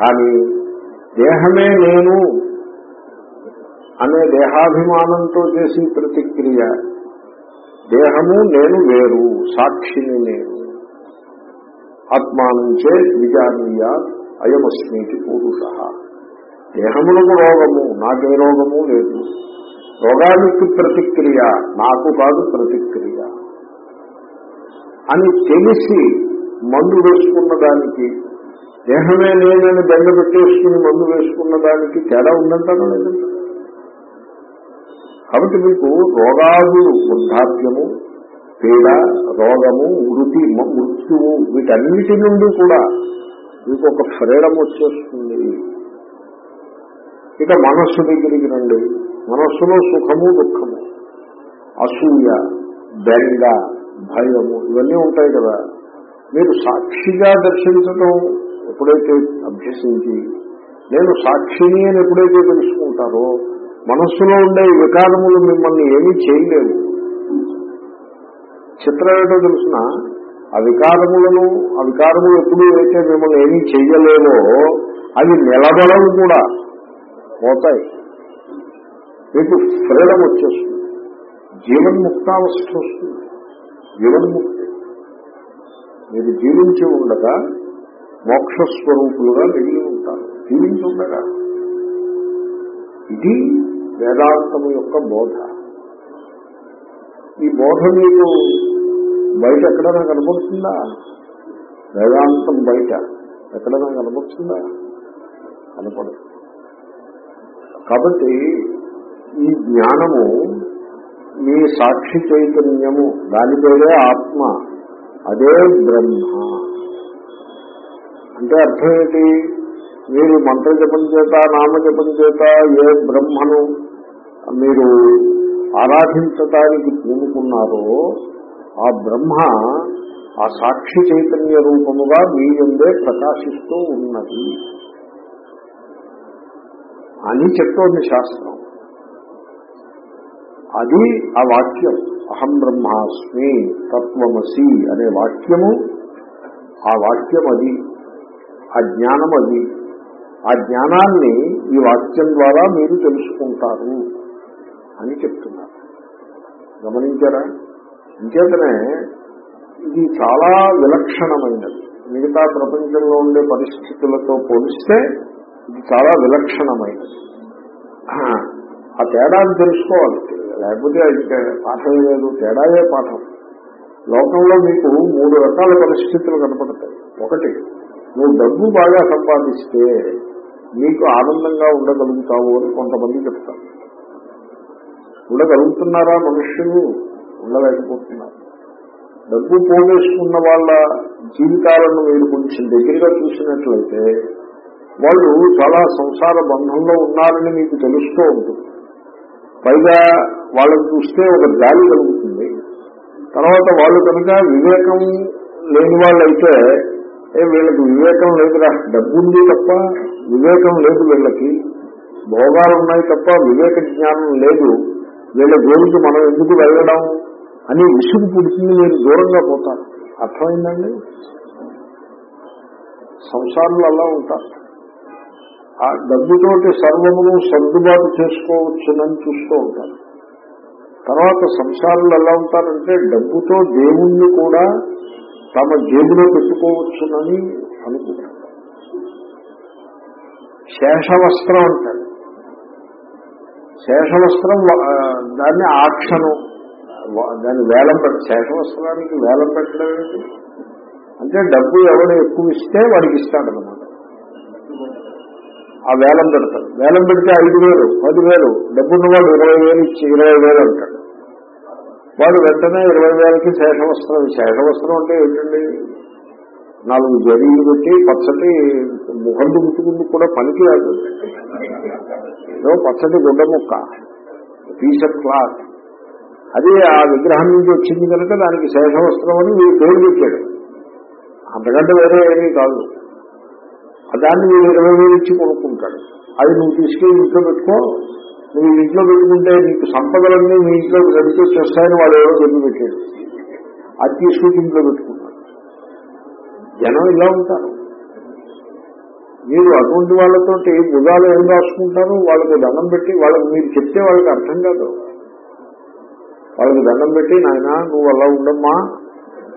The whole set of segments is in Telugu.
కానీ దేహమే నేను అనే దేహాభిమానంతో చేసి ప్రతిక్రియ దేహము నేను వేరు సాక్షిని నేను. ఆత్మానుంచే విజానీయ అయమస్మీతి పురుష. దేహములకు రోగము నాకే రోగము లేదు. రోగానికి ప్రతిక్రియ నాకు కాదు ప్రతిక్రియ. అని తెలిసి మందు వేసుకున్న దానికి దేహమే నేనని దండ పెట్టేసుకుని మందు వేసుకున్న దానికి తేడా ఉందంటారా లేదంట కాబట్టి మీకు రోగాదులు వృద్ధాప్యము పీడ రోగము మృతి మృత్యువు వీటన్నిటి నుండి కూడా మీకు ఒక ఫ్రీడమ్ వచ్చేస్తుంది. ఇక మనస్సు దగ్గరికి రండి. మనస్సులో సుఖము దుఃఖము అసూయ బెంగ భయము ఇవన్నీ ఉంటాయి కదా. మీరు సాక్షిగా దర్శించడం ఎప్పుడైతే అభ్యసించి నేను సాక్షిని అని ఎప్పుడైతే తెలుసుకుంటారో మనస్సులో ఉండే వికారములు మిమ్మల్ని ఏమీ చేయలేవు. చిత్రం ఏంటో తెలిసిన? ఆ వికారములను ఆ వికారములు ఎప్పుడు అయితే మిమ్మల్ని ఏమీ చేయలేవో అవి నిలబడవు కూడా పోతాయి. మీకు ఫ్రీడమ్ వచ్చేస్తుంది. జీవన్ముక్తావస్థ వస్తుంది. జీవన్ముక్తి మీరు జీవించి ఉండగా మోక్షస్వరూపులుగా మిగిలి ఉంటారు. జీవించుండగా. ఇది వేదాంతము యొక్క బోధ. ఈ బోధ మీకు బయట ఎక్కడైనా కనపడుతుందా? వేదాంతం బయట ఎక్కడైనా కనపడుతుందా? కనపడదు. కాబట్టి ఈ జ్ఞానము మీ సాక్షి చైతన్యము దాని పేరే ఆత్మ అదే బ్రహ్మ. అంటే అర్థం ఏంటి? మీరు మంత్ర జపం చేత నామజపం చేత ఏ బ్రహ్మను మీరు ఆరాధించటానికి పూనుకున్నారో ఆ బ్రహ్మ ఆ సాక్షి చైతన్య రూపముగా మీ ఉందే ప్రకాశిస్తూ ఉన్నది అని చెప్తోంది శాస్త్రం. అది ఆ వాక్యం. అహం బ్రహ్మాస్మి తత్వమసి అనే వాక్యము ఆ వాక్యం అది ఆ జ్ఞానం అది. ఆ జ్ఞానాన్ని ఈ వాక్యం ద్వారా మీరు తెలుసుకుంటారు అని చెప్తున్నారు. గమనించారా? ఇంకేతనే ఇది చాలా విలక్షణమైనది. మిగతా ప్రపంచంలో ఉండే పరిస్థితులతో పోలిస్తే ఇది చాలా విలక్షణమైనది. ఆ తేడాన్ని తెలుసుకోవాలి. లేకపోతే ఇంకా పాఠం లేదు. తేడాయే పాఠం. లోకంలో మీకు మూడు రకాల పరిస్థితులు కనపడతాయి. ఒకటి నువ్వు డబ్బు బాగా సంపాదిస్తే నీకు ఆనందంగా ఉండగలుగుతావు అని కొంతమంది చెప్తారు. ఉండగలుగుతున్నారా మనుష్యులు? ఉండలేకపోతున్నారు. డబ్బు పోగేసుకున్న వాళ్ళ జీవితాలను మీరు కొంచెం దగ్గరగా చూసినట్లయితే వాళ్ళు చాలా సంసార బంధంలో ఉన్నారని మీకు తెలుస్తూ ఉంటుంది. పైగా వాళ్ళని చూస్తే ఒక జాలి కలుగుతుంది. తర్వాత వాళ్ళు కనుక వివేకం లేని వాళ్ళైతే వీళ్ళకి వివేకం లేదురా. డబ్బు ఉంది తప్ప వివేకం లేదు వీళ్ళకి. భోగాలు ఉన్నాయి తప్ప వివేక జ్ఞానం లేదు. వీళ్ళ జోలికి మనం ఎందుకు వెళ్ళడం అని విసుగు పుడుతుంది మీరు దూరంగా పోతారు. అర్థమైందండి? సంసారంలో అలా ఉంటారు. ఆ డబ్బుతోటి సర్వమును సర్దుబాటు చేసుకోవచ్చునని చూస్తూ ఉంటారు. తర్వాత సంసారంలో ఎలా ఉంటారంటే డబ్బుతో దేవుణ్ణి కూడా తమ జేబులో పెట్టుకోవచ్చునని అనుకుంటారు. శేషవస్త్రం అంటారు. శేషవస్త్రం దాన్ని ఆక్షను దాన్ని వేలం పెట్ట శేషవస్త్రానికి వేలం పెట్టడం ఏంటి? అంటే డబ్బు ఎవరు ఎక్కువ ఇస్తే వాడికి ఇస్తాడనమాట ఆ వేలం పెడతాడు వేలం పెడితే ఐదు వేలు పదివేలు డబ్బున్నవాడు ఇరవై వేలు ఇచ్చి ఇరవై వేలు అంటాడు. వాడు వెంటనే ఇరవై వేలకి శేషవస్త్రం శేషవస్త్రం అంటే ఏంటండి? నాలుగు జరీలు పెట్టి పచ్చటి ముఖం దుమ్ముతుకుంది కూడా పనికి రాదు. పచ్చటి గుడ్డ ముక్క పీస్ ఆఫ్ క్లాత్. అది ఆ విగ్రహం నుంచి వచ్చింది కనుక దానికి శేషవస్త్రం అని వీడు పేరు పెట్టాడు. అంతకంటే వేరే ఏమీ కాదు. దాన్ని వీడు ఇరవై వేలు ఇచ్చి కొనుక్కుంటాడు. అది నువ్వు తీసుకెళ్ళి ఇంట్లో పెట్టుకో నువ్వు ఇంట్లో పెట్టుకుంటే నీకు సంపదలన్నీ మీ ఇంట్లో గడిచి వచ్చేస్తాయని వాడు ఎవరో చెప్పి పెట్టాడు అది తీసుకుని ఇంట్లో పెట్టుకున్నాడు జనం ఇలా ఉంటారు. మీరు అటువంటి వాళ్ళతోటి యుగాలు ఏం రాసుకుంటారు? వాళ్ళకి దండం పెట్టి వాళ్ళకి మీరు చెప్తే వాళ్ళకి అర్థం కాదు. వాళ్ళకి దండం పెట్టి నాయన నువ్వు అలా ఉండమ్మా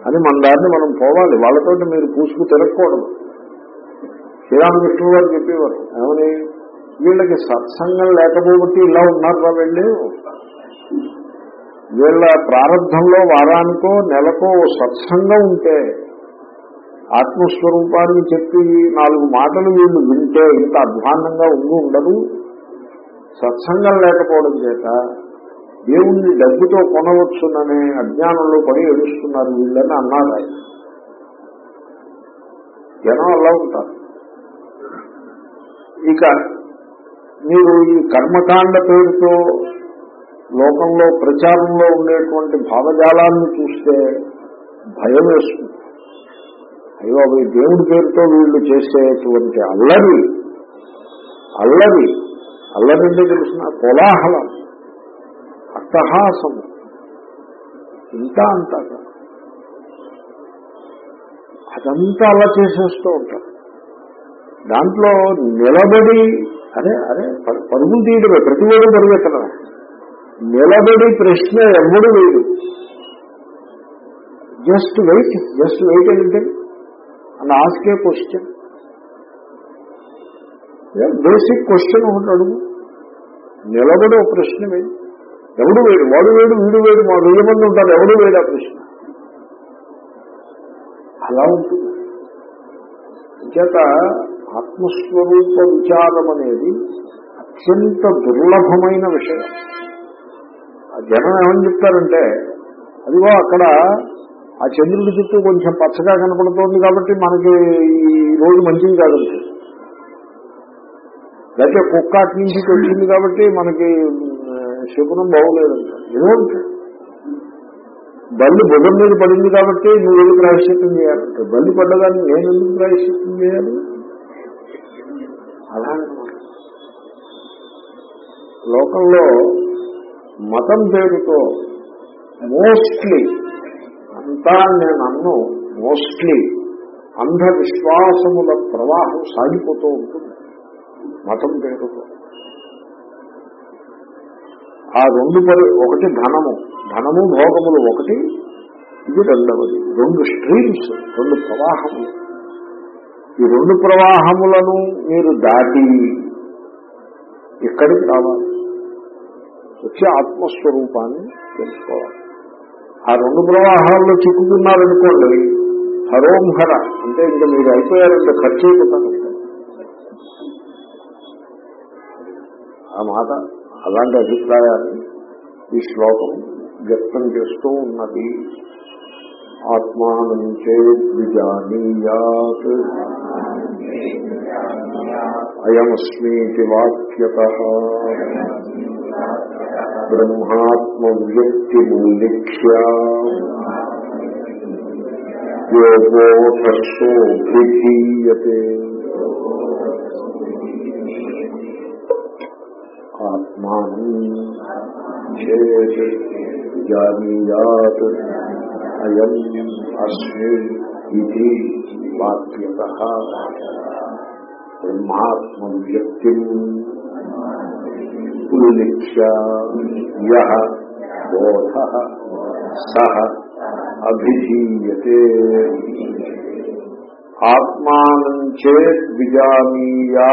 అని మన దారిని మనం పోవాలి. వాళ్ళతోటి మీరు పూసుకు తిరగకూడదు. శ్రీరామకృష్ణుడు గారు చెప్పేవారు ఏమని? వీళ్ళకి సత్సంగం లేకపోబట్టి ఇలా ఉన్నారా వెళ్ళి. వీళ్ళ ప్రారంభంలో వారానికో నెలకో సత్సంగం ఉంటే ఆత్మస్వరూపాన్ని చెప్పి నాలుగు మాటలు వీళ్ళు వింటే ఇంత అధ్వాన్నంగా ఉండి ఉండదు సత్సంగం లేకపోవడం చేత దేవుణ్ణి డబ్బుతో కొనవచ్చుననే అజ్ఞానంలో పడి ఎడుస్తున్నారు వీళ్ళని అన్నారు ఆయన. జనం అలా ఉంటారు. ఇక మీరు ఈ కర్మకాండ పేరుతో లోకంలో ప్రచారంలో ఉండేటువంటి భావజాలాన్ని చూస్తే భయం వేస్తుంది. అయ్యో అవి దేవుడి పేరుతో వీళ్ళు చేసేటువంటి అల్లరి అల్లరి అల్లరింటే తెలిసిన కోలాహలం అట్టహాసం ఇంత అంతా అదంతా అలా చేసేస్తూ ఉంటారు. దాంట్లో నిలబడి అరే అరే పరుగులు తీయడమే ప్రతి వాడు పరిగెత్తడం. నిలబడి ప్రశ్న ఎవ్వడు లేదు జస్ట్ వెయిట్ జస్ట్ వెయిట్ అంటే and ask a question. Basic question ఒకటి అడుగు. నిలబడి ఒక ప్రశ్న వేయి. ఎవడు వేడు వాడు వేడు వీడు వేడు మా వెయ్యి మంది ఉంటారు ఎవడు వేడు ఆ ప్రశ్న? అలా ఉంటుంది. చేత ఆత్మస్వరూప విచారం అనేది అత్యంత దుర్లభమైన విషయం. ఆ జనం ఏమని చెప్తారంటే అదిగో అక్కడ ఆ చంద్రుడి చుట్టూ కొంచెం పచ్చగా కనపడుతోంది కాబట్టి మనకి ఈ రోజు మంచిది కాదండి లేకపోతే కుక్క అటు నుంచి వచ్చింది కాబట్టి మనకి శకునం బాగోలేదంట. ఏదో బల్లి భుజం మీద పడింది కాబట్టి నువ్వు ఎందుకు ప్రాయశ్చిత్తం చేయాలంటే బల్లి పడ్డదాన్ని నేను ఎందుకు ప్రాయశ్చిత్తం చేయాలి? లోకంలో మతం పేరుతో మోస్ట్లీ అంతా నేను అన్ను మోస్ట్లీ అంధవిశ్వాసముల ప్రవాహం సాగిపోతూ ఉంటుంది మతం పేరుతో. ఆ రెండు పరి ఒకటి ధనము ధనము భోగములు ఒకటి ఇది రెండవది. రెండు స్ట్రీమ్స్ రెండు ప్రవాహములు. ఈ రెండు ప్రవాహములను మీరు దాటి ఇక్కడికి రావాలి. వచ్చి ఆత్మస్వరూపాన్ని తెలుసుకోవాలి. ఆ రెండు ప్రవాహాల్లో చిక్కుకున్నారనుకోండి హరోంహర అంటే ఇంకా మీరు అయిపోయారంటే ఖర్చు అయిపోతారు. ఆ మాట అలాంటి అభిప్రాయాన్ని ఈ శ్లోకం వ్యక్తం చేస్తూ ఉన్నది. ఆత్మానం చేద్విజానీయాత్ అయమస్మీతి వాక్యత బ్రహ్మాత్మ వ్యక్తి మూలిక్ష్య యోగోధస్సోభిధీయతే ఆత్మానం చేత్ జానీయాత్ అయం అస్మి ఇది వాక్యత బ్రహ్మాత్మ వ్యక్తి ఉల్లిఖ్య యః బోధ సహ అభిధీయతే ఆత్మానం చేత్ విజానీయాదయమస్మి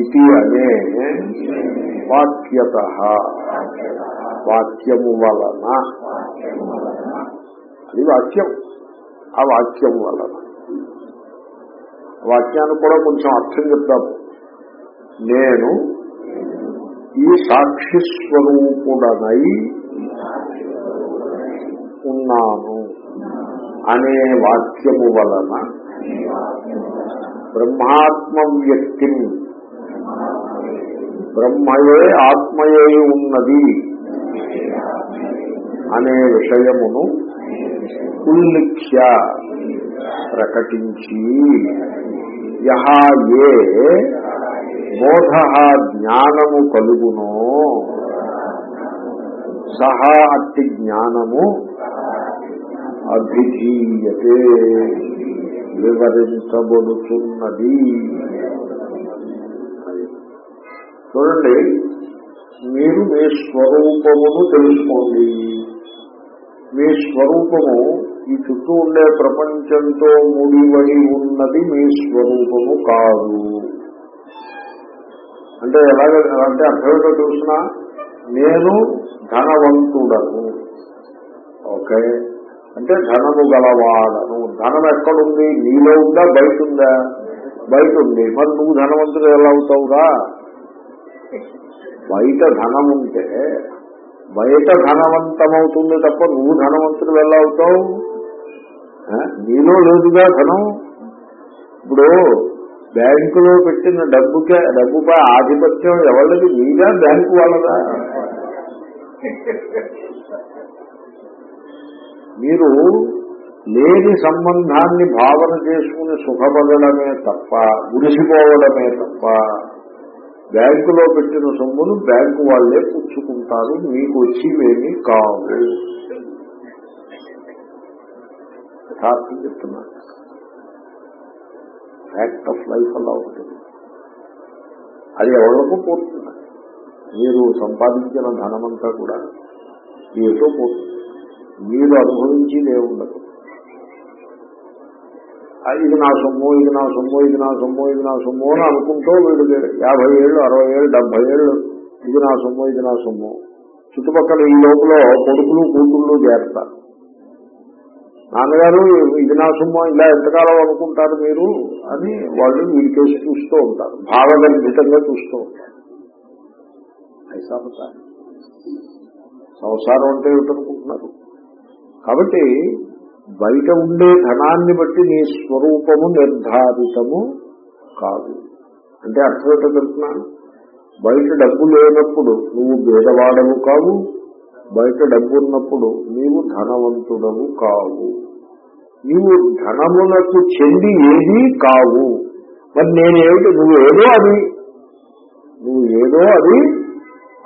ఇది అనే వాక్యత. వాక్యము వలన. అది వాక్యం. ఆ వాక్యం వలన. వాక్యానికి కూడా కొంచెం అర్థం చెప్తాము నేను ఈ సాక్షి స్వరూపుడనై ఉన్నాను అనే వాక్యము వలన బ్రహ్మాత్మ వ్యక్తిని బ్రహ్మయే ఆత్మయే ఉన్నది అనే విషయమును ఉల్లిఖ్య ప్రకటించి యహా ఏ బోధ జ్ఞానము కలుగునో సహా అట్టి జ్ఞానము అభిధీయతే వివరించబడుతున్నది చూడండి మీరు మీ స్వరూపమును తెలుసుకోండి. మీ స్వరూపము ఈ చుట్టూ ఉండే ప్రపంచంతో ముడివడి ఉన్నది మీ స్వరూపము కాదు. అంటే ఎలాగ అంటే అర్థమేటో చూసిన నేను ధనవంతుడను. ఓకే? అంటే ధనము గలవాడను. ధనం ఎక్కడుంది? నీలో ఉందా? బయట ఉందా? బయట ఉంది. మరి నువ్వు ధనవంతుడు ఎలా అవుతావురా? బయట ధనం ఉంటే బయట ధనవంతమవుతుంది తప్ప నువ్వు ధనవంతుడు ఎలా అవుతావు? నీలో లేదుగా ధనం? ఇప్పుడు బ్యాంకులో పెట్టిన డబ్బుకే డబ్బుపై ఆధిపత్యం ఎవరిది? నీగా బ్యాంకు వాళ్ళదా? మీరు లేని సంబంధాన్ని భావన చేసుకుని సుఖపడడమే తప్ప గుడిసిపోవడమే తప్ప బ్యాంకులో పెట్టిన సొమ్మును బ్యాంకు వాళ్ళే పుచ్చుకుంటారు. మీకు వచ్చేవేమీ కావు. యథార్థం చెప్తున్నాను ఫ్యాక్ట్ ఆఫ్ లైఫ్ అలా ఉంటుంది. అది ఎవరికో పోతుంది. మీరు సంపాదించిన ధనమంతా కూడా మీతో పోతుంది. మీరు అనుభవించి ఉండదు. ఇది నా సొమ్ము ఇది నా సొమ్ము ఇది నా సొమ్ము ఇది నా సొమ్ము అని అనుకుంటూ వీడు యాభై ఏళ్ళు అరవై ఏళ్ళు డెబ్బై ఏళ్ళు ఇది నా సొమ్ము ఇది నా సొమ్ము. చుట్టుపక్కల ఈ లోపల కొడుకులు కూతుళ్ళు చేరతారు. నాన్నగారు ఇది నా సొమ్ము ఇలా ఎంతకాలం అనుకుంటారు మీరు అని వాళ్ళు వీడికేసి చూస్తూ ఉంటారు. భావగర్భితంగా చూస్తూ ఉంటారు. సంసారం అంటే ఏమిటనుకుంటున్నారు? కాబట్టి బయట ఉండే ధనాన్ని బట్టి నీ స్వరూపము నిర్ధారితము కాదు. అంటే అర్థమేటో ఏంటో తెలుసునా? బయట డబ్బు లేనప్పుడు నువ్వు భేదవాడవు కావు. బయట డబ్బు ఉన్నప్పుడు నీవు ధనవంతుడవు కావు. నీవు ధనమునకు చెంది ఏదీ కావు. మరి నేనేమిటి నువ్వు ఏదో అది. నువ్వు ఏదో అది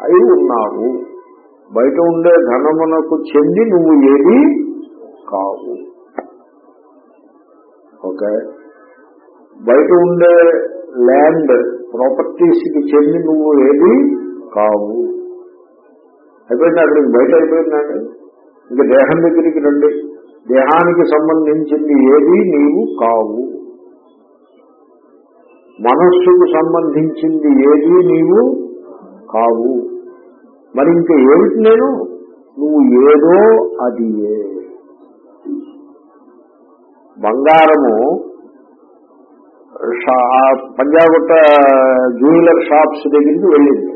అయి ఉన్నావు. బయట ఉండే ధనమునకు చెంది నువ్వు ఏది కావు. ఓకే? బయట ఉండే ల్యాండ్ ప్రాపర్టీస్కి చెంది నువ్వు ఏది? కావు. అయిపోయింది అక్కడికి? బయట అయిపోయిందండి ఇంకా దేహం దగ్గరికి రండి. దేహానికి సంబంధించింది ఏది? నీవు కావు. మనస్సుకు సంబంధించింది ఏది? నీవు కావు. మరి ఇంకా ఏమిటి నేను? నువ్వు ఏదో అది ఏ బంగారము పంజాగుట్ట జ్యువెలర్ షాప్స్ దగ్గరికి వెళ్ళింది.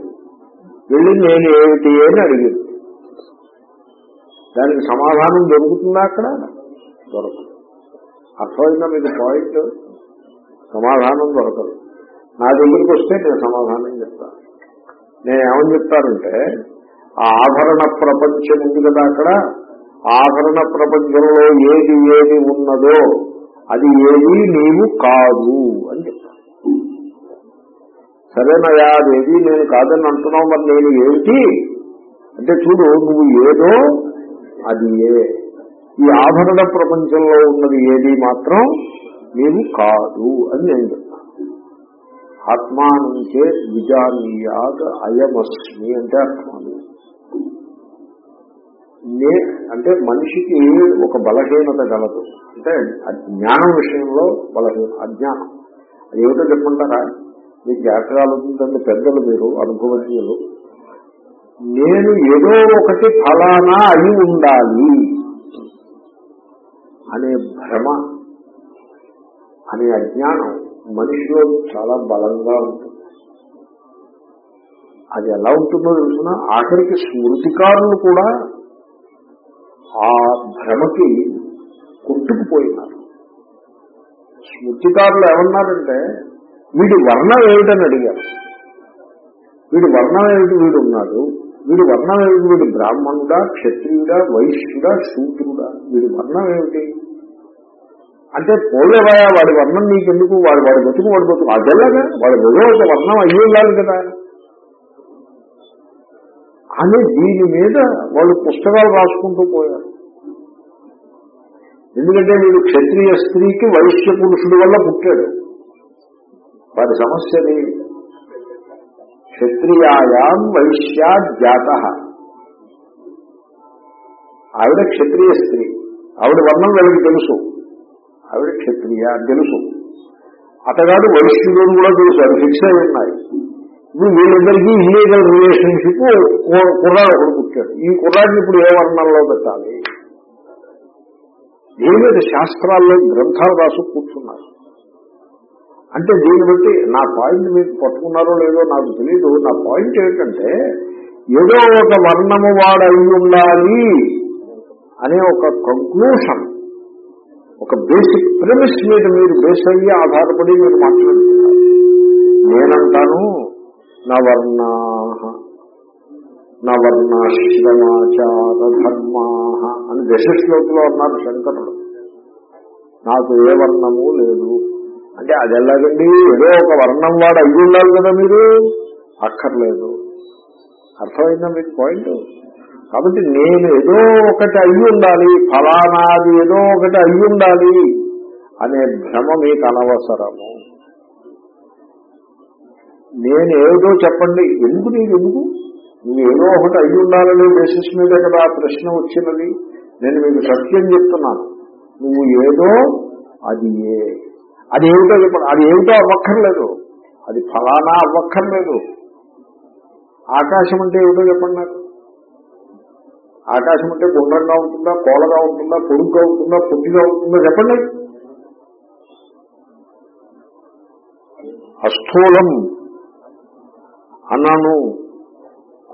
వెళ్ళింది నేను ఏమిటి అని అడిగింది. దానికి సమాధానం దొరుకుతుందా అక్కడ? దొరకదు. అర్థమైందా మీకు పాయింట్? సమాధానం దొరకదు. నా దగ్గరికి వస్తే నేను సమాధానం చెప్తాను. నేను ఏమని చెప్తానంటే ఆ ఆభరణ ప్రపంచం ఉంది కదా అక్కడ ఆభరణ ప్రపంచంలో ఏది ఏది ఉన్నదో అది ఏది నీవు కాదు అని చెప్తాను సరేనయా అదేది నేను కాదని అంటున్నావు మరి నేను ఏమిటి? అంటే చూడు నువ్వు ఏదో అది ఏ. ఈ ఆభరణ ప్రపంచంలో ఉన్నది ఏది మాత్రం నేను కాదు అని నేను చెప్తాను. ఆత్మానుంచే విజానీయాత్ అయమస్మి అంటే అర్థం అది. నే అంటే మనిషికి ఒక బలహీనత కలదు అంటే అజ్ఞానం విషయంలో బలహీన అజ్ఞానం. అది ఏమిటో చెప్పమంటారా? మీకు జాగ్రత్తగా ఆలోచించండి పెద్దలు మీరు అనుభవజ్ఞులు. నేను ఏదో ఒకటి ఫలానా అయి ఉండాలి అనే భ్రమ అనే అజ్ఞానం మనిషిలో చాలా బలంగా ఉంటుంది. అది ఎలా ఉంటుందో తెలుసిన? ఆఖరికి స్మృతికారులు కూడా ఆ భ్రమకి కొట్టుకుపోయినారు. స్మృతికారులు ఏమన్నారంటే వీడి వర్ణం ఏమిటని అడిగారు. వీడి వర్ణం ఏమిటి వీడు ఉన్నాడు? వీడి వర్ణం ఏమిటి? వీడు బ్రాహ్మణుడా క్షత్రియుడా వైశ్యుడా శూద్రుడా? వీడి వర్ణం ఏమిటి? అంటే పోలేవాయా వాడి వర్ణం నీకెందుకు? వాడు వాడి బతుకు వాడి బతుకు. అదేలాగా వాడు ఏదో ఒక వర్ణం అయ్యి ఉండాలి కదా. అని దీని మీద వాళ్ళు పుస్తకాలు రాసుకుంటూ పోయారు. ఎందుకంటే వీడు క్షత్రియ స్త్రీకి వైశ్య పురుషుడు వల్ల పుట్టాడు. వారి సమస్యది క్షత్రియాయాం వైశ్యా జాత. ఆవిడ క్షత్రియ స్త్రీ. ఆవిడ వర్ణం వీళ్ళకి తెలుసు. ఆవిడ క్షత్రియ తెలుసు. అతగాడు వైశ్యుడు కూడా తెలుసు అవి ఫిక్స్ అయి ఉన్నాయి. వీళ్ళిద్దరికీ ఇల్లీగల్ రిలేషన్షిప్ కుర్రాడు ఒకడు పుట్టాడు. ఈ కుర్రాడిని ఇప్పుడు ఏ వర్ణంలో పెట్టాలి? దీని మీద శాస్త్రాల్లో గ్రంథాలు రాసు కూర్చున్నారు. అంటే దీన్ని బట్టి నా పాయింట్ మీరు పట్టుకున్నారో లేదో నాకు తెలియదు నా పాయింట్ ఏంటంటే ఏదో ఒక వర్ణము వాడు ఉండాలి అనే ఒక కంక్లూషన్ ఒక బేసిక్ ప్రిమిస్ మీద మీరు బేస్ అయ్యి ఆధారపడి మీరు మాట్లాడుతున్నారు. నేనంటాను నా వర్ణా నా అని దశశ్లోకిలో అన్నారు శంకరుడు. నాకు ఏ వర్ణము లేదు. అంటే అది ఎలాగండి? ఏదో ఒక వర్ణం వాడు అయ్యి ఉండాలి కదా మీరు? అక్కర్లేదు. అర్థమైందా మీకు పాయింట్? కాబట్టి నేను ఏదో ఒకటి అయ్యి ఉండాలి ఫలానాది ఏదో ఒకటి అయ్యి ఉండాలి అనే భ్రమ మీకు అనవసరము. నేను చెప్పండి. ఎందుకు నీకు ఎందుకు నువ్వు ఏదో ఒకటి అయ్యి ఉండాలనే బేసిస్ మీద కదా ఆ ప్రశ్న వచ్చినది. నేను మీకు సత్యం చెప్తున్నాను. నువ్వు ఏదో అది ఏ. అది ఏమిటో చెప్పండి అది ఏమిటో అవ్వక్కర్లేదు. అది ఫలానా అవ్వక్కర్లేదు. ఆకాశం అంటే ఏమిటో చెప్పండి నాకు. ఆకాశం అంటే గుండ్రంగా ఉంటుందా కోలగా ఉంటుందా పొడుగ్గా ఉంటుందా పొట్టిగా ఉంటుందా చెప్పండి. అస్థూలం. అన్నాను.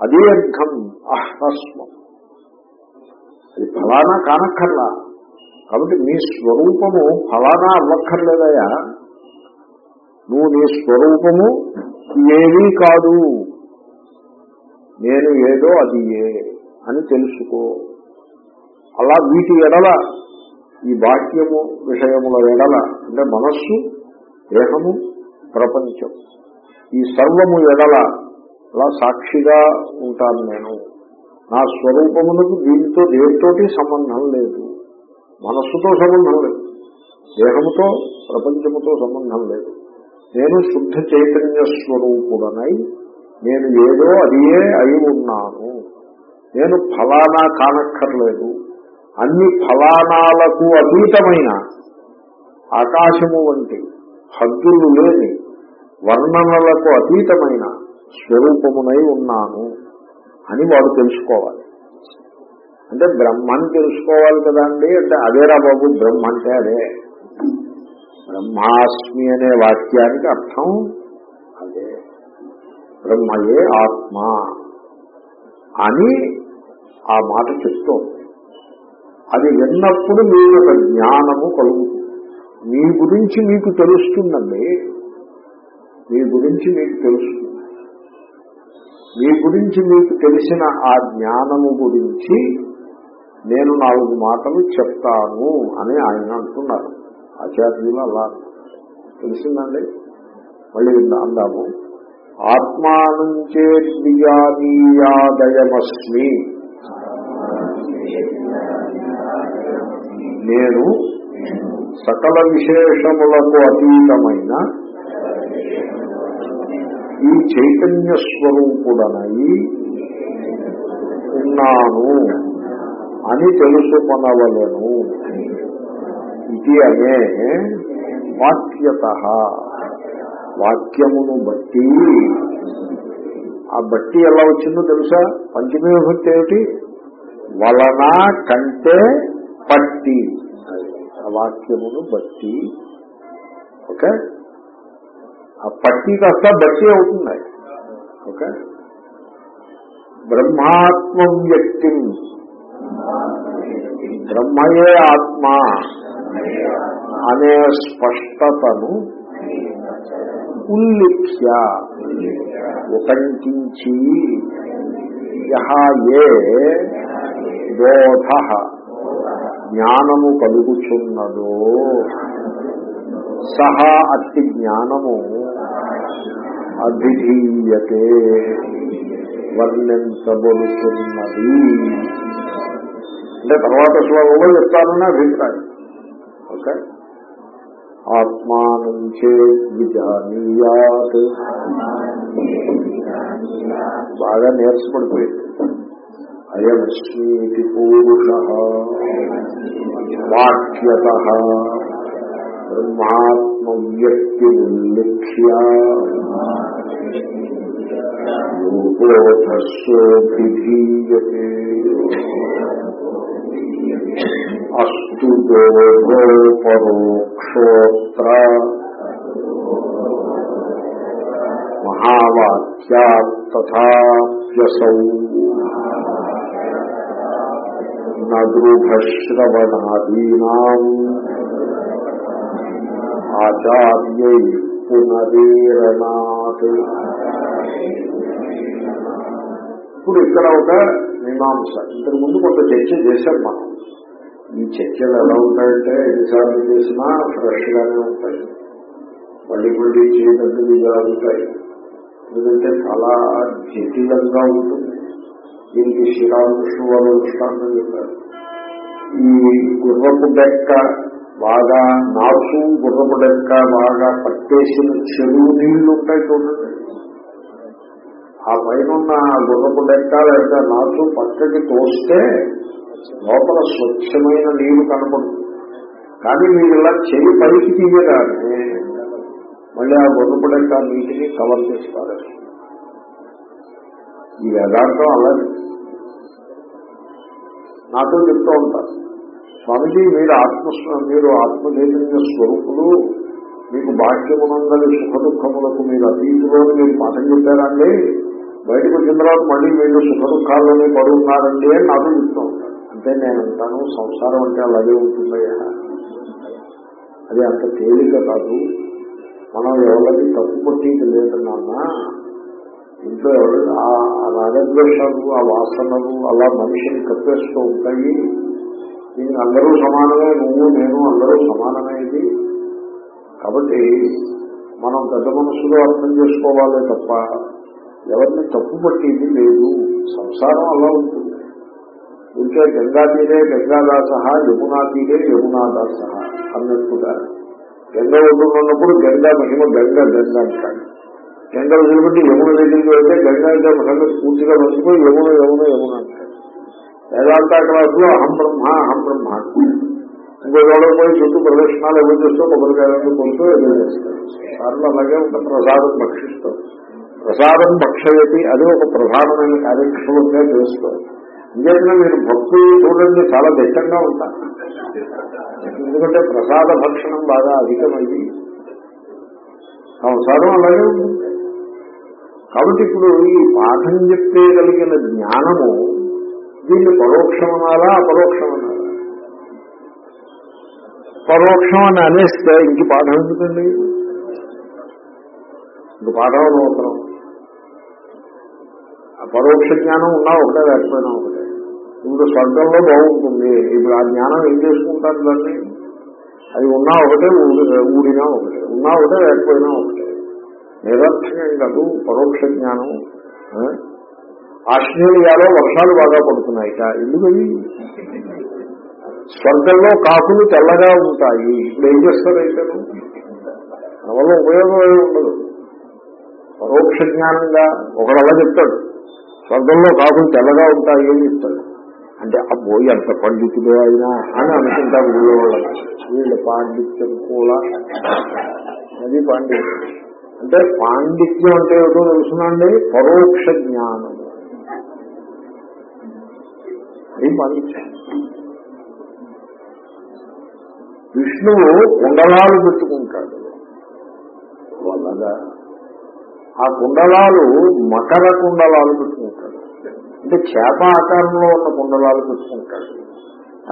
అదీర్ఘం అహ్రస్వం. అది ఫలానా కానక్కర్లా. కాబట్టి నీ స్వరూపము ఫలానా అవ్వక్కర్లేదయా నువ్వు నీ స్వరూపము ఏమీ కాదు. నేను ఏదో అది ఏ అని తెలుసుకో. అలా వీటి ఎడల ఈ బాహ్యము విషయముల ఎడల అంటే మనస్సు దేహము ప్రపంచం ఈ సర్వము ఎడల అలా సాక్షిగా ఉంటాను నేను. నా స్వరూపమునకు దీనితో దేనితోటి సంబంధం లేదు. మనస్సుతో సంబంధం లేదు. దేహముతో ప్రపంచముతో సంబంధం లేదు. నేను శుద్ధ చైతన్య స్వరూపుడనై నేను ఏదో అదియే అయి ఉన్నాను. నేను ఫలానా కానక్కర్లేదు. అన్ని ఫలానాలకు అతీతమైన ఆకాశము వంటి హద్దులు లేని వర్ణనలకు అతీతమైన స్వరూపమునై ఉన్నాను అని వాడు తెలుసుకోవాలి. అంటే బ్రహ్మని తెలుసుకోవాలి కదా అండి అంటే అదేరా బాబు బ్రహ్మ అంటే అదే. బ్రహ్మాస్మి అనే వాక్యానికి అర్థం అదే. బ్రహ్మయే ఆత్మ అని ఆ మాట చెప్తోంది. అది విన్నప్పుడు మీకు ఒక జ్ఞానము కలుగుతుంది. మీ గురించి మీకు తెలుస్తుందండి. మీ గురించి మీకు తెలుస్తుంది. మీ గురించి మీకు తెలిసిన ఆ జ్ఞానము గురించి నేను నాలుగు మాటలు చెప్తాను అని ఆయన అంటున్నారు. ఆచార్యులు అలా తెలిసిందండి? మళ్ళీ అందాము. ఆత్మానుంచేయాదయమస్మి నేను సకల విశేషములకు అతీతమైన ఈ చైతన్య స్వరూపుడనై ఉన్నాను అని తెలుసుకొనవలను. ఇది అనే వాక్యత. వాక్యమును బట్టి ఆ బట్టి ఎలా వచ్చిందో తెలుసా? పంచమీ విభక్తి ఏమిటి? వలన కంటే పట్టి. ఆ వాక్యమును బట్టి. ఓకే? పట్టి కాస్త బట్టి అవుతుంది ఓకే బ్రహ్మాత్మం వ్యక్తి బ్రహ్మయే ఆత్మ అనే స్పష్టతను ఉల్లిఖ్య ఉటంకించి యహ ఏ బోధ జ్ఞానము కలుగుచున్నదో। సహా అట్టి జ్ఞానము అభిధీయతే వర్ణించబడుతున్నది అంటే తర్వాత శ్లోకంలో చెప్తానని అభిప్రాయం. ఓకే? ఆత్మానం చేజానీయాత్ బాగా నేర్చబడిపోయింది అయమస్మీతి పూరుష. వాక్యత. బ్రహ్మాత్మ వ్యక్తి ఉల్లిఖ్య రూపోధస్సోభిధీయతే అస్తు బోధో పరోక్షోత్ర మహావాక్యాత్థాప్యసౌ నృఢశ్రవణాదీనా ఆచార్యై పునరీరణాత్ ఇప్పుడు ఇక్కడ ఒక మీమాంస. ఇంతకు ముందు కొంత చర్చ చేశాం మనం. ఈ చర్చలు ఎలా ఉంటాయంటే ఎన్నిసార్లు చేసినా ఫ్రెష్ గానే ఉంటాయి. మళ్ళీ మళ్ళీ చేయదగ్గదిగా ఉంటాయి. ఎందుకంటే చాలా జటిలంగా ఉంటుంది. దీనికి శ్రీరామకృష్ణ వారు దృష్టాంతం చెప్పారు. ఈ గుర్రపు డెక్క బాగా నాసు గుర్రపు బాగా పట్టేసిన చెరువు నీళ్ళు ఉంటాయి చూడండి. ఆ పైన ఉన్న గుర్రపు డెక్క లేదా నాసు పక్కకి తోస్తే లోపల స్వచ్ఛమైన నీళ్ళు కనపడుతుంది కానీ మీరు ఇలా చెయ్యి పైకి తీయగానే మళ్ళీ ఆ గుర్రపు నీటిని కవర్ చేస్తారు. ఈ యథార్థం అలాగే. నాతో చెప్తూ ఉంటారు. స్వామిజీ మీరు ఆత్మ మీరు ఆత్మచైతన్య స్వరూపులు మీకు బాహ్యమునందరి సుఖ దుఃఖములకు మీరు అతీతులో మీరు పాఠం చెప్పారండి బయటకు వచ్చిన తర్వాత మళ్ళీ మీరు సుఖ దుఃఖాల్లోనే పడి అని నాకు చెప్తూ అంటే నేను అంటాను సంసారం అంటే అలాగే ఉంటుందయ్యా. అది అంత తేలిక కాదు. మనం ఎవరికి తప్పు పట్టింది లేదన్నా ఇంట్లో ఎవరు ఆ రాగద్వేషాలు ఆ వాసనలు అలా మనిషిని కప్పేస్తూ ఉంటాయి. దీనికి అందరూ సమానమే నువ్వు నేను అందరూ సమానమే కాబట్టి మనం పెద్ద మనసులో అర్థం చేసుకోవాలే తప్ప ఎవరిని తప్పు పట్టేది లేదు. సంసారం అలా ఉంటుంది. ఉంటే గంగా తీరే గంగాదాస యమునా తీరే యమునాదాస అన్నట్టుగా. గంగ ఒడ్డుకున్నప్పుడు గంగా మహిమ గంగ గంగ అంటాడు గంగ వదిలిపెట్టి యమున దగ్గరికి వెళ్తే గంగా సంగతి పూర్తిగా మర్చిపోయి యమున యమున యమున అంటాడు వేదాంత క్లాసులో అహం బ్రహ్మ అహం బ్రహ్మ. ఇంకో పోయి చుట్టూ ప్రదర్శనాలు ఎవరు చేస్తూ కొబ్బరికాయలు కొంటూ ఎదురు చేస్తారు. సార్లు అలాగే ఒక ప్రసాదం భక్షిస్తారు. ప్రసాదం భక్షయతి అది ఒక ప్రధానమైన కార్యక్రమంగా చేస్తారు. ఇంకేతనే మీరు భక్తులు చూడండి చాలా దిట్టంగా ఉంటారు. ఎందుకంటే ప్రసాద భక్షణం బాగా అధికమైంది. సంసారం అలాగే ఉంటుంది కాబట్టి ఇప్పుడు ఈ పాఠం చెప్పేయగలిగిన జ్ఞానము దీన్ని పరోక్షమనాలా అపరోక్షమనాలా? పరోక్షం అని అనేస్తే ఇంక పాఠం ఎందుకండి? ఇంక పాఠం అవసరం. ఆ పరోక్ష జ్ఞానం ఉన్నా ఒకటే లేకపోయినా ఒకటే. ఇప్పుడు స్వర్గంలో బాగుంటుంది. ఇప్పుడు ఆ జ్ఞానం ఏం చేసుకుంటారు దాన్ని? అది ఉన్నా ఒకటే ఊడినా ఒకటే. ఉన్నా ఒకటే లేకపోయినా ఒకటే. నిరర్థకం కాదు పరోక్ష జ్ఞానం. ఆస్ట్రేలియాలో వర్షాలు బాగా పడుతున్నాయి ఎందుకని స్వర్గంలో కాకులు తెల్లగా ఉంటాయి. ఇప్పుడు ఏం చేస్తారైతే వల్ల ఉపయోగం ఏమి ఉండదు. పరోక్ష జ్ఞానంగా ఒకడు అలా చెప్తాడు. స్వర్గంలో కాకులు తెల్లగా ఉంటాయి అని చెప్తాడు. అంటే అబ్బో ఎంత పండితుడే అయినా అని అనుకుంటారు వీళ్ళ వాళ్ళు వీళ్ళ పాండిత్యం కూడా. అది పాండిత్యం. అంటే పాండిత్యం అంటే ఏదో తెలుసునండి. పరోక్ష జ్ఞానం. అది పాండిత్యం విష్ణువు కుండలాలు పెట్టుకుంటాడు. అలాగా ఆ కుండలాలు మకర కుండలాలు పెట్టుకుంటాడు. అంటే చేప ఆకారంలో ఉన్న కుండలాలు పెట్టుకుంటాడు.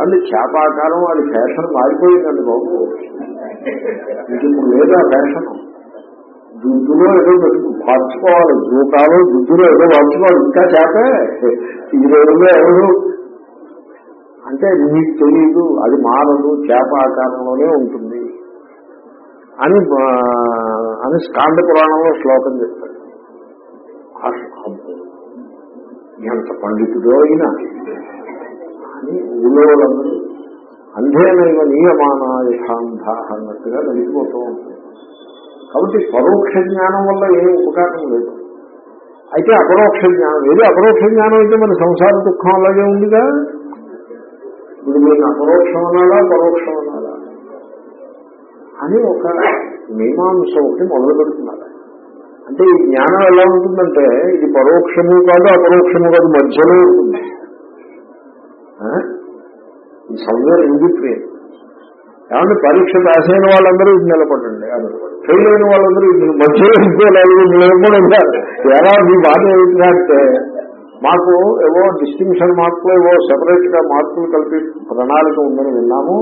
అంటే చేప ఆకారం అది ఫ్యాషన్ మారిపోయిందండి బాబు. ఇది ఇప్పుడు లేదా ఫ్యాషన్? దుద్దులో ఏదో మార్చుకోవాలి. జూకాలు దుద్దులో ఏదో మార్చుకోవాలి. ఇంకా చేపే? ఈ రోజుల్లో ఎవరు అంటే నీకు తెలియదు అది మారదు చేప ఆకారంలోనే ఉంటుంది అని అని స్కాండ పురాణంలో శ్లోకం చెప్తాడు. ఎంత పండితుడో అయినా అని ఊళ్ళో వాళ్ళందరూ అంధేనైవ అన్నట్టుగా నడిచిపోతూ ఉంటుంది కాబట్టి పరోక్ష జ్ఞానం వల్ల ఏం ఉపకారం లేదు. అయితే అపరోక్ష జ్ఞానం ఏది అపరోక్ష జ్ఞానం అయితే మన సంసార దుఃఖం అలాగే ఉందిగా? ఇప్పుడు మీరు అపరోక్షం అనాలా పరోక్షం అనాలా? అని ఒక మీమాంస ఒకటి మొదలు పెడుతున్నారు. అంటే ఈ జ్ఞానం ఎలా ఉంటుందంటే ఇది పరోక్షము కాదు అపరోక్షము కాదు మధ్యలో ఉంటుంది. ఈ సౌందర్యం ఇన్ ఏమంటే పరీక్ష పాస్ అయిన వాళ్ళందరూ ఇది నిలబడండి ఫెయిల్ అయిన వాళ్ళందరూ ఇది మధ్యలో ఇంకో నలుగురు నిలబడి ఉన్నారు. ఎలా మీ బాధ ఏంటంటే మాకు ఏవో డిస్టింక్షన్ మార్కులు ఏవో సెపరేట్గా మార్కులు కలిపి ప్రణాళిక ఉందని విన్నాము.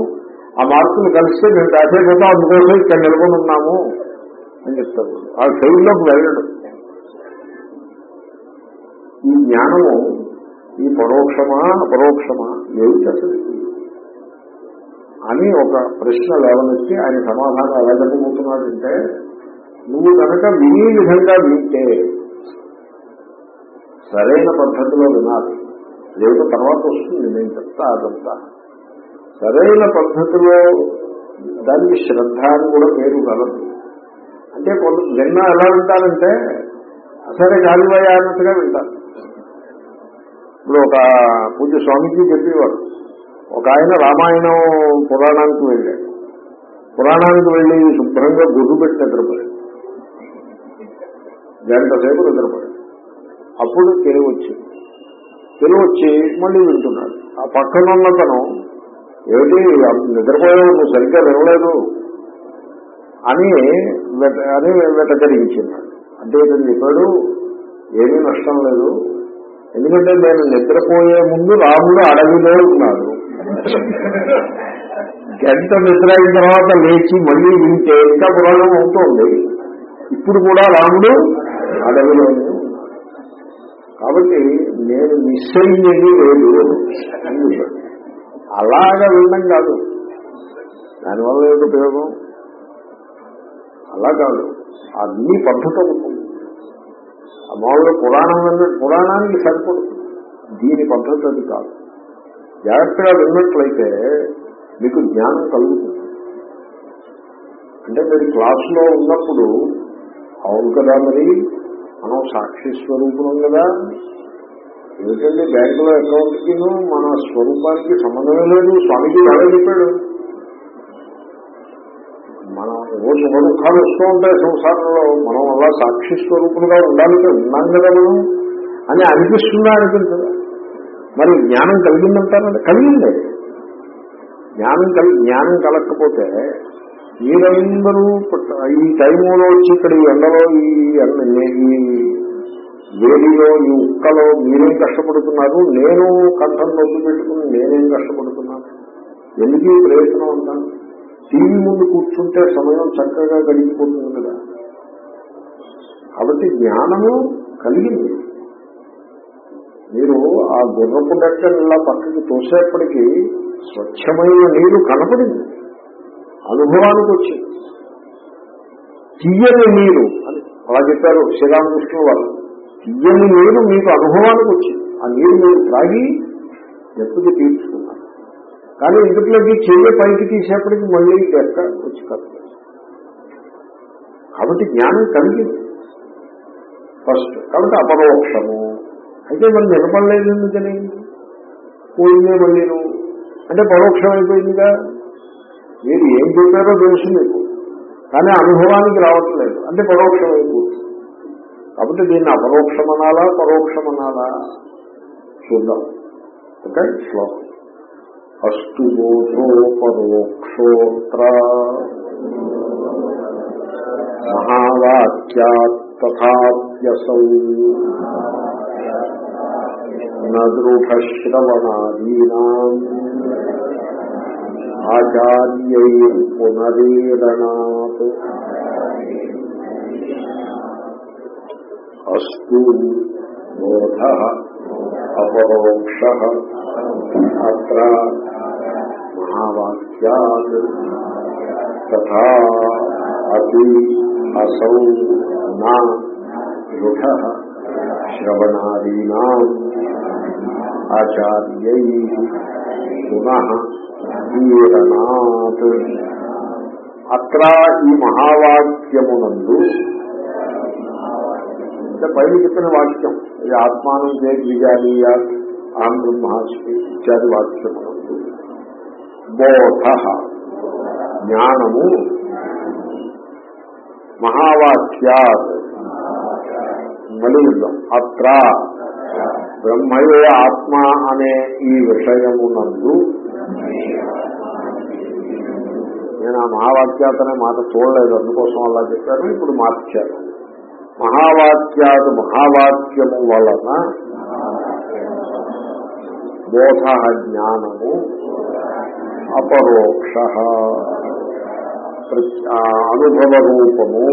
ఆ మార్కులు కలిస్తే మేము పాస్ కదా అందుకోసం ఇక్కడ నిలబడి ఉన్నాము అని చెప్తారు. ఆ ఫెయిల్లోకి వెళ్ళడం ఈ జ్ఞానము ఈ పరోక్షమా అపరోక్షమా ఏమిటి అసలు? అని ఒక ప్రశ్న లేవనెత్తి ఆయన సమాధానం ఎలా చెప్పబోతున్నాడంటే నువ్వు కనుక విని విధంగా వింటే సరైన పద్ధతిలో వినాలి. లేదు తర్వాత వస్తుంది నేను చెప్తా అదంతా సరైన పద్ధతిలో దానికి శ్రద్ధ అని కూడా పేరు కలదు అంటే కొంత నిన్న ఎలా వింటారంటే సరే గాలివయ అన్నట్టుగా వింటారు. ఇప్పుడు ఒక పూజ స్వామికి చెప్పేవారు ఒక ఆయన రామాయణం పురాణానికి వెళ్ళాడు. పురాణానికి వెళ్ళి శుభ్రంగా గుర్రు పెట్టి నిద్రపోయాడు. గంట సేపు నిద్రపోయాడు. అప్పుడు తెలివి తెలివచ్చి మళ్ళీ వింటున్నాడు. ఆ పక్కన ఉన్నతను ఏమిటి నిద్రపోయావు నువ్వు సరిగ్గా వినలేదు అని వెట- అని వెటకరించినాడు అంటే ఇతను చెప్పాడు ఏమీ నష్టం లేదు. ఎందుకంటే నేను నిద్రపోయే ముందు రాముడు అడవిలో ఉన్నాడు. గంట నిద్ర అయిన తర్వాత లేచి మళ్ళీ వింటే ఇంకా పురాణం అవుతోంది. ఇప్పుడు కూడా రాముడు అడవిలోనే కాబట్టి నేను మిస్ అయ్యేది లేదు అని అలాగా వినడం కాదు. దానివల్ల ఏమిటి ఉపయోగం? అలా కాదు. అన్ని పద్ధతి ఉంటుంది ఆ మామూలుగా పురాణం విన్న పురాణానికి సరిపడుతుంది దీని పద్ధతి అది కాదు. జాగ్రత్తగా విన్నట్లయితే మీకు జ్ఞానం కలుగుతుంది. అంటే మీరు క్లాసులో ఉన్నప్పుడు అవును కదా మరి? మనం సాక్షి స్వరూపులం కదా. ఎందుకంటే బ్యాంకులో అకౌంట్కి మన స్వరూపానికి సంబంధమే లేదు. స్వామికి ఎలా చెప్పాడు. మనం ఏవో సుఖ దుఃఖాలు వస్తూ ఉంటాయి సంసారంలో. మనం అలా సాక్షి స్వరూపులుగా ఉండాలంటే ఉన్నాం కదా మనం అని అనిపిస్తుందా అనిపించదా? మరి జ్ఞానం కలిగిందంటారంటే కలిగిందే. జ్ఞానం కలి జ్ఞానం కలగకపోతే మీరందరూ ఈ టైములో వచ్చి ఇక్కడ ఈ ఎండలో ఈ ఎండ ఈ వేడిలో ఈ ఉక్కలో మీరేం కష్టపడుతున్నారు? నేను కంఠం నొప్పి పెట్టుకుని నేనేం కష్టపడుతున్నాను? ఎందుకు ప్రయత్నం అంటాను టీవీ ముందు కూర్చుంటే సమయం చక్కగా గడిచిపోతుంది కదా. కాబట్టి జ్ఞానము కలిగింది. మీరు ఆ గుర్రపు డక్కని ఇలా పక్కకి తోసేపటికి స్వచ్ఛమైన నీరు కనపడింది. అనుభవానికి వచ్చింది తీయని నీరు అని అలా చెప్పారు శ్రీరామకృష్ణ వాళ్ళు తీయని నీరు మీకు అనుభవానికి వచ్చింది ఆ నీరు మీరు త్రాగి ఎప్పుడు తీర్చుకున్నారు. కానీ ఇంటిలోకి చెయ్యి పైకి తీసేపటికి మళ్ళీ ఎక్క వచ్చి కాబట్టి జ్ఞానం కలిగింది. ఫస్ట్ కాబట్టి అపరోక్షము. అయితే మనం నిలబడలేదు ఎందుకని పోయిందే మళ్ళీ అంటే పరోక్షం అయిపోయిందిగా మీరు ఏం చెప్పారో తెలుసు మీకు. కానీ అనుభవానికి రావట్లేదు. అంటే పరోక్షం అయిపోతుంది కాబట్టి దీన్ని అపరోక్షమనాలా పరోక్షమనాలా చూద్దాం. ఓకే? శ్లోకం. అస్తు బోధో పరోక్షోత్ర. మహావాక్యాత్ తథాప్యసౌ నృఢశ్రవణాదీనా ఆచార్యై పునరీరణాత్ అస్తు బోధ అపరోక్ష అత్ర మహావాక్యాత్ తథా అపి అసౌ నా దృఢ శ్రవణాదీనా ఆచార్యై పునః వీరణాత్ అత్ర ఈ మహావాక్యమునందు అంటే పైన చెప్పిన వాక్యం ఇది ఆత్మానం చే విజానీయ అహం బ్రహ్మాస్మి ఇత్యాది వాక్యమునందు. బోధ జ్ఞానము మహావాక్యాత్. మళ్ళీ చూద్దాం అత్ర. బ్రహ్మయే ఆత్మ అనే ఈ విషయమునందు నేను ఆ మహావాక్యాత్ అనే మాట చూడలేదు అందుకోసం అలా చెప్పాను ఇప్పుడు మార్చాను. మహావాక్యాదు మహావాక్యము వలన బోధ జ్ఞానము అపరోక్ష. అనుభవ రూపము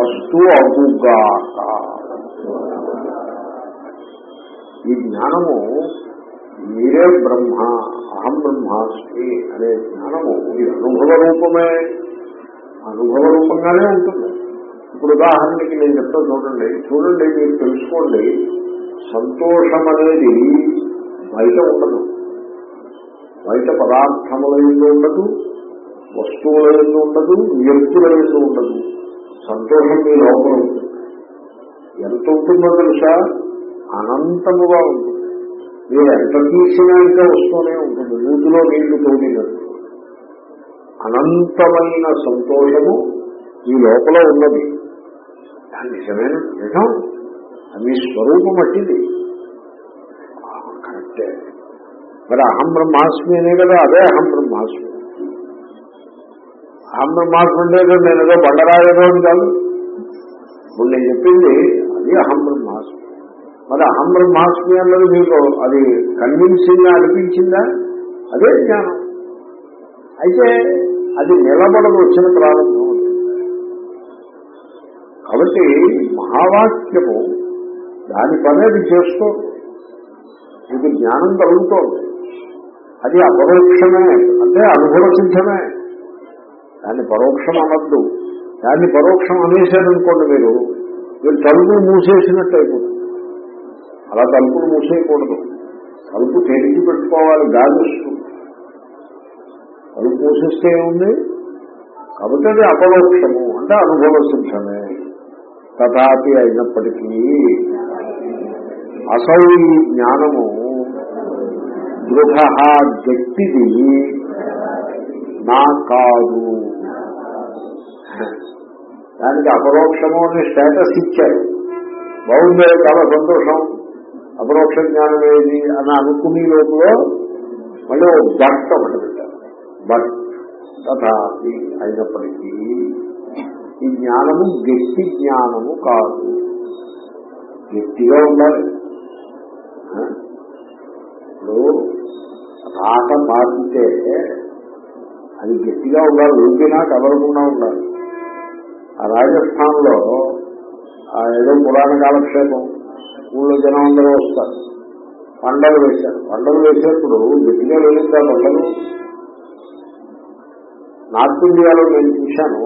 అస్తు అగుగాక ఈ జ్ఞానము మీరే బ్రహ్మ అహం బ్రహ్మాస్మి అనే జ్ఞానము ఇది అనుభవ రూపమే. అనుభవ రూపంగానే ఉంటుంది. ఇప్పుడు ఉదాహరణకి నేను చెప్తా చూడండి. చూడండి మీరు తెలుసుకోండి. సంతోషం అనేది బయట ఉండదు. బయట పదార్థముల ఎందు ఉండదు వస్తువుల ఎందు ఉండదు వ్యక్తుల ఎందు ఉండదు. సంతోషం మీ లోపల ఉంటుంది. ఎంత ఉంటుందో తెలుసా? అనంతముగా ఉంటుంది. మీరు ఎంత తీసినా ఇంకా వస్తూనే ఉంటుంది. నూతిలో నీళ్ళు తోడినట్టు. అనంతమైన సంతోషము ఈ లోపల ఉన్నది. దాని నిజమైన? నిజం. అది మీ స్వరూపం అట్టిది కరెక్టే. మరి అహం బ్రహ్మాస్మి అనే కదా అదే అహం బ్రహ్మాస్మి. అహం బ్రహ్మాస్మి అంటే నేను ఏదో బండరాజేదో కాదు. ఇప్పుడు నేను చెప్పింది అది అహం మరి అహం బ్రహ్మాస్మి అన్నది మీకు అది కన్విన్సింగ్ అనిపించిందా? అదే జ్ఞానం. అయితే అది నిలబడదు వచ్చిన ప్రారంభం కాబట్టి మహావాక్యము దాని పని అది చేస్తూ ఇది జ్ఞానం కలుగుతోంది. అది అపరోక్షమే అంటే అనుభవ సిద్ధమే. దాన్ని పరోక్షం అనద్దు. దాన్ని పరోక్షం అనేసారనుకోండి మీరు మీరు తలుపులు మూసేసినట్టు అయిపోతుంది. అలా తలుపులు మూసేయకూడదు. తలుపు తెరిచి పెట్టుకోవాలి గాలిస్తూ తలుపు మూసేస్తే ఏముంది? కాబట్టి అది అపరోక్షము అంటే అనుభవ సిద్ధమే తథాపి అయినప్పటికీ అసలు ఈ జ్ఞానము దృఢ వ్యక్తిది నా కాదు. దానికి అపరోక్షము అనే స్టేటస్ ఇచ్చారు. బాగుందే చాలా సంతోషం. అపరోక్ష జ్ఞానం ఏది అని అనుకునే లోపల మళ్ళీ ఒక బట్ ఒకటి పెట్టారు. బట్ తథాపి అయినప్పటికీ ఈ జ్ఞానము గట్టి జ్ఞానము కాదు. గట్టిగా ఉండాలి. ఇప్పుడు రాట పాటితే అది గట్టిగా ఉండాలి. ఊపినా కదలకుండా ఉండాలి. ఆ రాజస్థాన్లో ఏదో పురాణ కాలక్షేపం. ఊళ్ళో జనం అందరూ వస్తారు. పండలు వేశారు. పండలు వేసేప్పుడు గట్టిగా వేయద్దా పండలు నార్త్ ఇండియాలో నేను చూశాను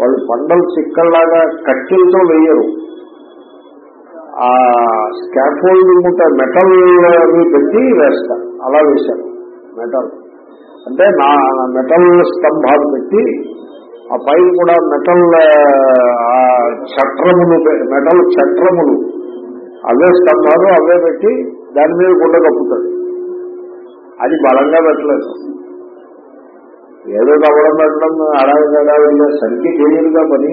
వాళ్ళు పండలు చిక్కల్లాగా కట్టెలతో వేయరు. ఆ స్కాఫోల్డ్ ముట్ట మెటల్ పెట్టి వేస్తారు. అలా వేశారు మెటల్ అంటే నా మెటల్ స్తంభాలు పెట్టి ఆ పైన కూడా మెటల్ చట్రములు మెటల్ చట్రములు అవే స్తంభాలు అవే పెట్టి దాని మీద గుండె కప్పుతాడు. అది బలంగా పెట్టలేదు. ఏదో కవ్వడం పెట్టడం అడావి సరికి సంఖ్య చేయదుగా పని.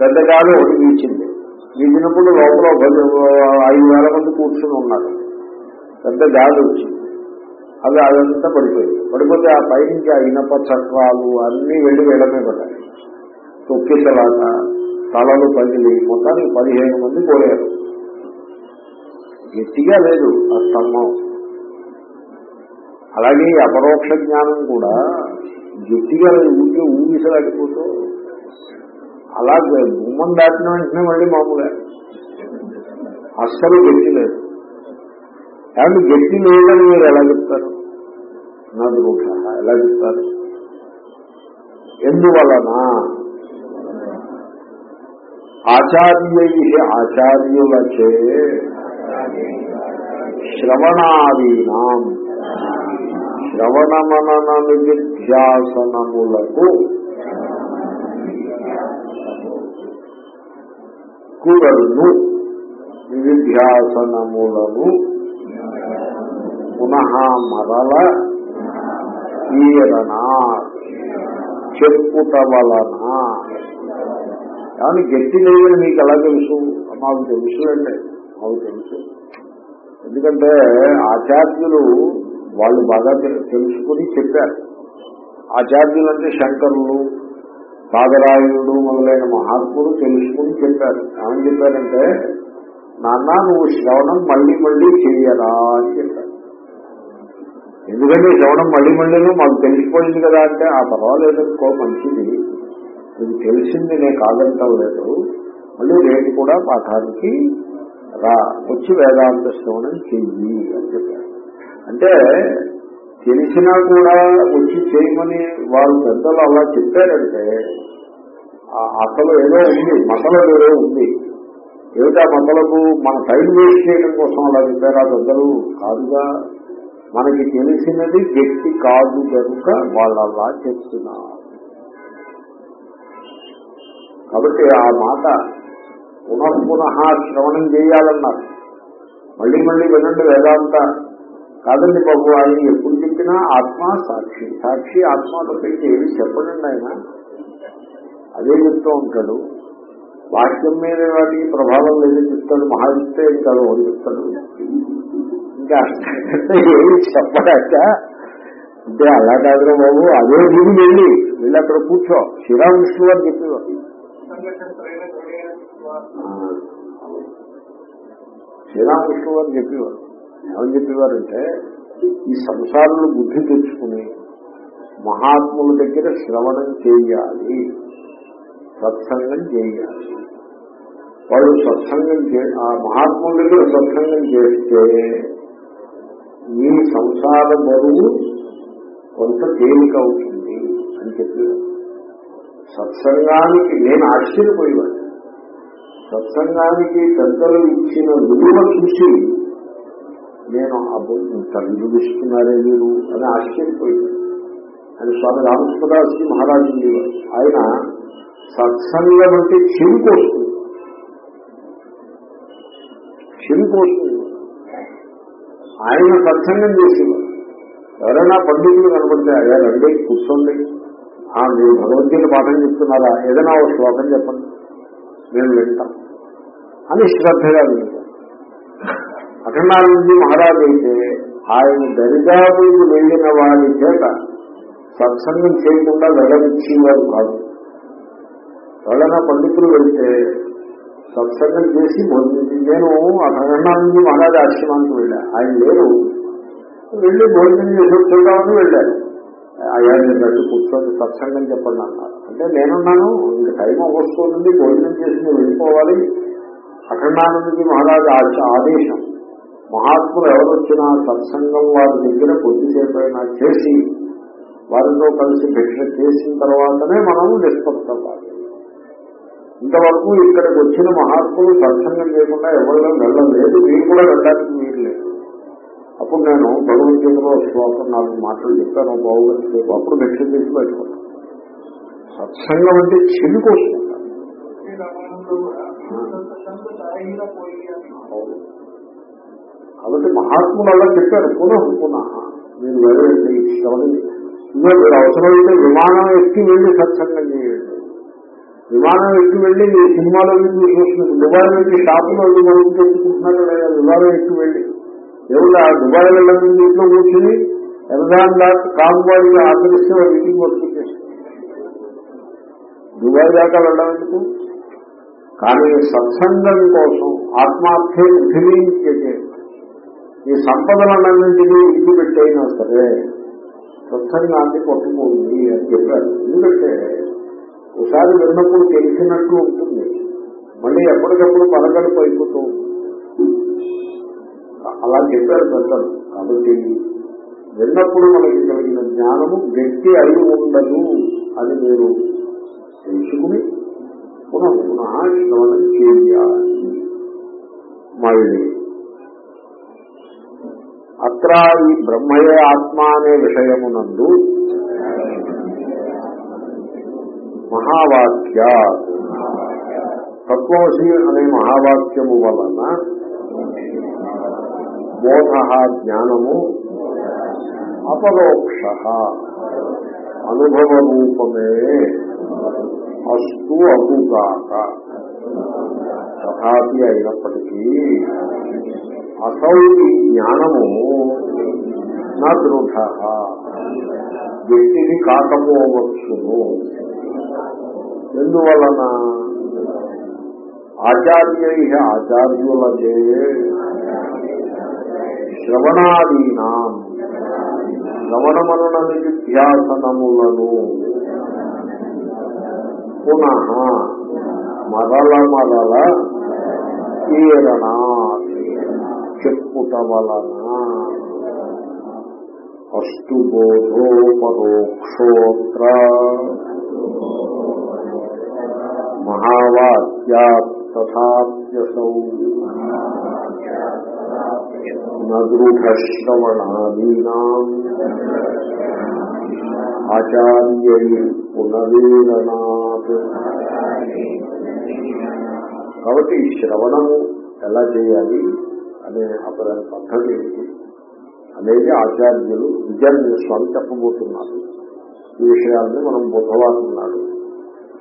పెద్దగానే ఒకటి వీచింది వీచినప్పుడు లోపల ఐదు వేల మంది కూర్చుని ఉన్నారు. పెద్ద గాలి వచ్చింది. అవి అదంతా పడిపోయింది. పడిపోతే ఆ పైనుంచి ఆ ఇనప చక్రాలు అన్నీ వెళ్ళి వెళ్ళమే పడాలి తొక్కిసలాట తలలు పగిలి మొత్తానికి పదిహేను మంది పోయారు. గట్టిగా లేదు ఆ స్తంభం. అలాగే అపరోక్ష జ్ఞానం కూడా గట్టిగా లేదు ఊరికే ఊగిసలాడిపోతూ అలా గుమ్మం దాటిన వెంటనే మళ్ళీ మామూలే. అస్సలు గట్టి లేదు. కాబట్టి గట్టి లేదని మీరు ఎలా చెప్తారు? నా దృఢ ఎలా చెప్తారు? ఎందువలన? ఆచార్యై ఆచార్యులచే శ్రవణాదీనాం శ్రవణమనన నిధ్యాసనములకు కురను నిధ్యాసనములను పునః మరల ఈరనా చెప్పుట వలన కానీ గట్టి లేదని మీకు ఎలా తెలుసు? మాకు తెలుసు అండి మాకు తెలుసు. ఎందుకంటే ఆచార్యులు వాళ్ళు బాగా తెలుసుకుని చెప్పారు. ఆచార్యులు అంటే శంకరులు సాగరాయుడు మొదలైన మహాత్ములు తెలుసుకుని చెప్పారు. ఏమని చెప్పారంటే నాన్న నువ్వు శ్రవణం మళ్ళీ మళ్ళీ చెయ్యరా అని చెప్పారు. ఎందుకంటే శ్రవణం మళ్ళీ మళ్ళీనూ మాకు తెలిసిపోయింది కదా అంటే ఆ పర్వాలేదనుకో మంచిది. మీకు తెలిసింది నేను కాదంటాం లేదు. మళ్ళీ రేపు కూడా పాఠానికి రా వచ్చి వేదాంత శ్రవణం చెయ్యి అని చెప్పారు. అంటే తెలిసినా కూడా వచ్చి చేయమని వాళ్ళు పెద్దలు అలా చెప్పారంటే ఆ అసలు ఏదో ఉంది మతలబు ఏదో ఉంది. ఏమిటా మతలకు మన టైం వేస్ట్ చేయడం కోసం అలా చెప్పారు? ఆ పెద్దలు కాదుగా మనకి తెలిసినది వ్యక్తి కాదు కనుక వాళ్ళు అలా చెప్తున్నారు కాబట్టి ఆ మాట పునఃపునః శ్రవణం చేయాలన్నారు. మళ్ళీ మళ్ళీ వినండి వేదాంత. కాదండి బాబు ఆయన ఎప్పుడు చెప్పినా ఆత్మ సాక్షి. సాక్షి ఆత్మ తప్పించి ఏమి చెప్పడండి ఆయన. అదే చెప్తూ ఉంటాడు. వాక్యం మీద వాటికి ప్రభావం లేదని చెప్తాడు మహాదిస్తే కాదు అని చెప్తాడు. ఇంకా ఏమి చెప్పడాక అంటే అలా కాదురా బాబు అదే దిగి వెళ్ళి వెళ్ళి అక్కడ కూర్చో. శ్రీరామకృష్ణ గారు చెప్పేవారు. శ్రీరామకృష్ణ గారు చెప్పేవారు? ఏమని చెప్పేవారంటే ఈ సంసారంలో బుద్ధి తెచ్చుకుని మహాత్ముల దగ్గర శ్రవణం చేయాలి సత్సంగం చేయాలి. వాళ్ళు సత్సంగం చే ఆ మహాత్ముల దగ్గర సత్సంగం చేస్తే మీ సంసార బరువు కొంత తేలిక అవుతుంది అని చెప్పేవారు. సత్సంగానికి నేను ఆశ్చర్యపోయేవాడు సత్సంగానికి పెద్దలు ఇచ్చిన విలువ చూసి నేను అబ్బో ఇంత మీరు? అని ఆశ్చర్యపోయాను అని స్వామి రామకృష్ణదాస్జీ మహారాజు ఆయన సత్సంగం అంటే చెవికి వస్తుంది. ఆయన సత్సంగం చేసేవారు. ఎవరైనా పండితులు కనబడితే అయ్యా రండి కూర్చోండి. మీరు భగవద్గీత పాఠం చెప్తున్నారా? ఏదైనా ఒక శ్లోకం చెప్పండి. నేను వింటాను అని శ్రద్ధగా వింటాం. అఖండానందజీ మహారాజు అయితే ఆయన దరిదాపులకు వెళ్ళిన వారి చేత సత్సంగం చేయకుండా వెళ్ళనిచ్చేవారు కాదు. ఎవరైనా పండితులు వెళ్తే సత్సంగం చేసి భోజనం నేను అఖండానందజీ మహారాజు ఆశ్రమానికి వెళ్ళా. ఆయన లేరు. వెళ్ళి భోజనం చేసి వచ్చేద్దామని వెళ్ళాను అయ్యా నేను కూర్చొని సత్సంగం చెప్పండి అన్నారు. అంటే నేనున్నాను ఇంకా టైం వస్తుంది భోజనం చేసి మీరు వెళ్ళిపోవాలి. అఖండానందజీ మహారాజు ఆదేశం. మహాత్ములు ఎవరొచ్చినా సత్సంగం వారి దగ్గర కొద్దిసేపైనా చేసి వారితో కలిసి భిక్ష చేసిన తర్వాతనే మనం నిష్పత్తి అవ్వాలి ఇంతవరకు ఇక్కడికి వచ్చిన మహాత్ములు సత్సంగం చేయకుండా ఎవరిలో వెళ్ళలేదు మీరు కూడా వెళ్ళడానికి మీరు లేదు. అప్పుడు నేను భగవద్గీతలో శ్లోకం నాలుగు మాటలు చెప్తాను బాగుగంట సేపు అప్పుడు దక్షిణ తీసి పెట్టుకున్నాను సత్సంగం అంటే చెవికి వస్తుంది కాబట్టి మహాత్ములు అలా చెప్పారు. పునః పునః. మీరు వెళ్ళండి శ్రవణం ఇదో మీరు అవసరమైతే విమానం ఎక్కి వెళ్ళి సత్సంగం చేయండి. విమానం ఎక్కి వెళ్ళి సినిమాలో మీరు చూస్తున్నారు. దుబాయ్ వెళ్ళి షాపులో వెళ్ళి మనం తెచ్చుకుంటున్నారు లేదా విమానం ఎక్కి వెళ్ళి. ఏమిటా దుబాయ్ వెళ్ళడం ఇంట్లో కూర్చుని ఎనదాన్ దాకా కాంబాడిగా ఆదరిస్తే మీటింగ్ ఇంటికి వచ్చేస్తారు దుబాయ్ దాకా వెళ్ళడం ఎందుకు? కానీ సత్సంగం కోసం ఆత్మార్థే పృథివీంచే ఈ సంపదలన్నింటినీ ఇల్లు పెట్టైనా సరే సత్సంగాన్ని పట్టుకోండి అని చెప్పారు. ఎందుకంటే ఒకసారి విన్నప్పుడు తెలిసినట్టు ఉంటుంది. మళ్ళీ ఎప్పటికప్పుడు పలకలు పైపోతూ ఉంటుంది. అలా చెప్పారు పెద్దలు. కాబట్టి విన్నప్పుడు మనకి కలిగిన జ్ఞానము గట్టి అయి ఉండదు అని మీరు తెలుసుకుని పునః పునః శ్రవణం చేయాలి. మళ్ళీ అత్ర ఈ బ్రహ్మయే ఆత్మ అనే విషయమునందు మహావాక్య తత్వశీ అనే మహావాక్యము వలన బోధ జ్ఞానము అపరోక్ష. అనుభవ రూపమే అస్తు అగుగాక. తథాపి అయినప్పటికీ అసౌ జ్ఞానము నా దృఢ వ్యక్తిని కాకపోవచ్చును. ఎందువలన? ఆచార్య ఆచార్యులచే శ్రవణాదీనా శ్రవణమనున నిధ్యాసనములను పునః మరల మరల ఈరణ చెప్పుట వలన అస్టు బోధోపరోక్షోత్ర పరోక్షోత్ర తథాప్యసౌ నృఢశ్రవణాదీనా ఆచార్యై పునరీరణాత్ కాబట్టి ఈ శ్రవణము ఎలా చేయాలి అనే అతని పద్ధతి అనేది ఆచార్యులు విద్యార్థి స్వామి చెప్పబోతున్నారు. ఈ విషయాన్ని మనం బుధవారం నాడు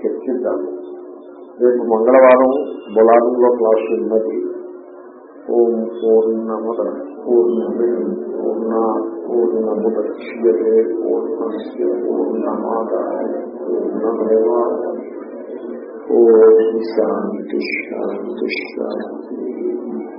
చర్చిద్దాము. రేపు మంగళవారం బులారంలో క్లాసు ఉన్నది. ఓం పూర్ణమద పూర్ణమి పూర్ణ పూర్ణముద్యతే పూర్ణస్ పూర్ణమాదాయ పూర్ణమేవా ఓం శాంతి శాంతి శాంతి